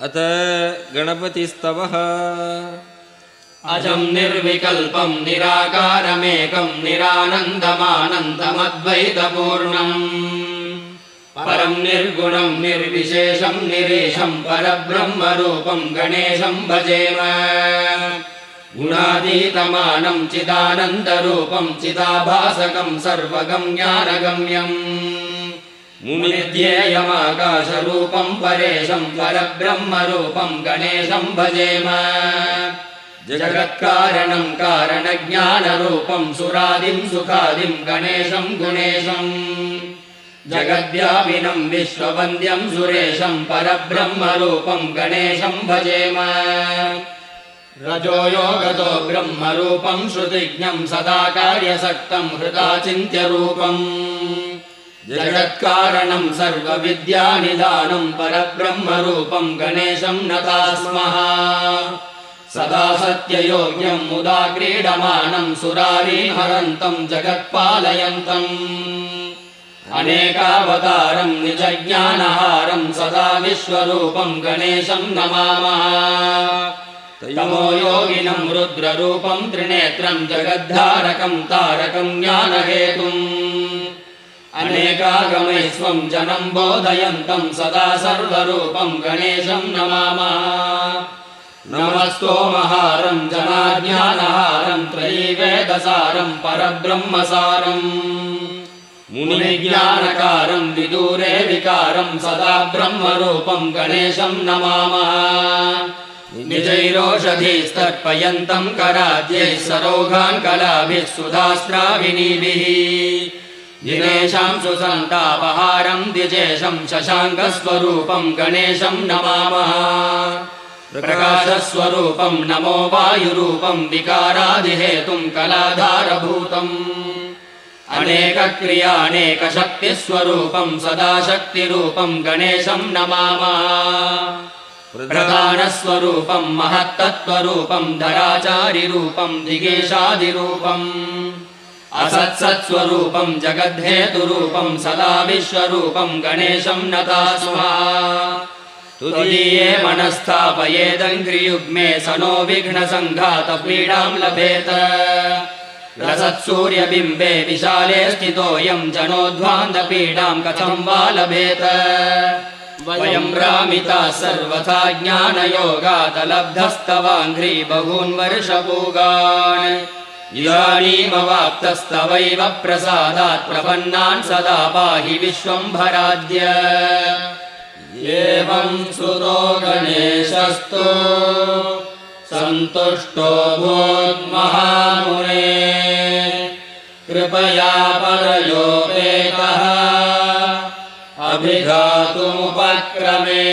अत गणपतिस्तवः। अजम् निर्विकल्पम् निराकारमेकम् निरानन्दमानन्दमद्वैतपूर्णम्। परम् निर्गुणम् निर्विशेषम् निरीशम् परब्रह्मरूपम् गणेशम् भजेम। गुणातीतमानम् चिदानन्दरूपम् चिदाभासकम् सर्वगम् ज्ञानगम्यम् मुनिध्येयमाकाशरूपम् परेशम् परब्रह्मरूपम् गणेशम् भजेम। जगत्कारणम् कारणज्ञानरूपम् सुरादिम् सुखादिम् गणेशम् गुणेशम्। जगद्व्यापिनम् विश्ववन्द्यम् सुरेशम् परब्रह्मरूपम् गणेशम् भजेम। रजो योगतो ब्रह्मरूपम् श्रुतिज्ञम् सदा कार्यसक्तम् हृदाचिन्त्यरूपम् जगत्कारणम् सर्वविद्यानिदानम् परब्रह्मरूपम् गणेशम् नता स्मः सदा सत्ययोग्यम् मुदा क्रीडमानम् सुरारीहरन्तम् जगत्पालयन्तम् अनेकावतारम् निजज्ञानहारम् सदा विश्वरूपम् गणेशम् नमामः। तमो योगिनम् रुद्ररूपम् त्रिनेत्रम् जगद्धारकम् तारकम् ज्ञानहेतुम् अनेकागमै स्वम् जनम् बोधयन्तम् सदा सर्वरूपम् गणेशम् नमामः। नमस्तोमहारम् जनाज्ञानहारम् त्रयी वेदसारम् परब्रह्मसारम्। मुनिज्ञानकारम् विदूरे विकारम् सदा ब्रह्मरूपम् गणेशम् नमामः। निजैरोषधीस्तर्पयन्तम् कराद्यैः सरोगान् कलाभिः सुधास्त्राविनीभिः दिनेशाम् सुसन्तापहारम् द्विजेशम् शशाङ्कस्वरूपम् गणेशम् नमामः। प्रकाशस्वरूपम् नमो वायुरूपम् विकारादिहेतुम् कलाधारभूतम्। अनेकक्रियानेकशक्तिस्वरूपम् सदा शक्तिरूपम् गणेशम् नमामः। प्रधानस्वरूपम् महत्तत्त्वरूपम् धराचारिरूपम् दिगेशादिरूपम् असत्सत्स्वरूपम् जगद्धेतुरूपम् सदा विश्वरूपम् गणेशम् नता तुदीये मनस्थापयेदङ्घ्रियुग्मे स नो विघ्नसङ्घातपीडाम् लभेत। रसत्सूर्यबिम्बे विशाले स्थितोऽयम् जनोध्वान्तपीडाम् कथम् वा लभेत। वयम् रामिताः सर्वथा ज्ञानयोगादलब्धस्तवाङ्घ्रि बहून् वर्षपूगान् इदानीमवाप्तस्तवैव प्रसादात् प्रपन्नान् सदा पाहि विश्वम्भराद्य एवम् सुरो गणेशस्तु सन्तुष्टो भून्महामुने कृपया परयोपेतः अभिघातुमुपक्रमे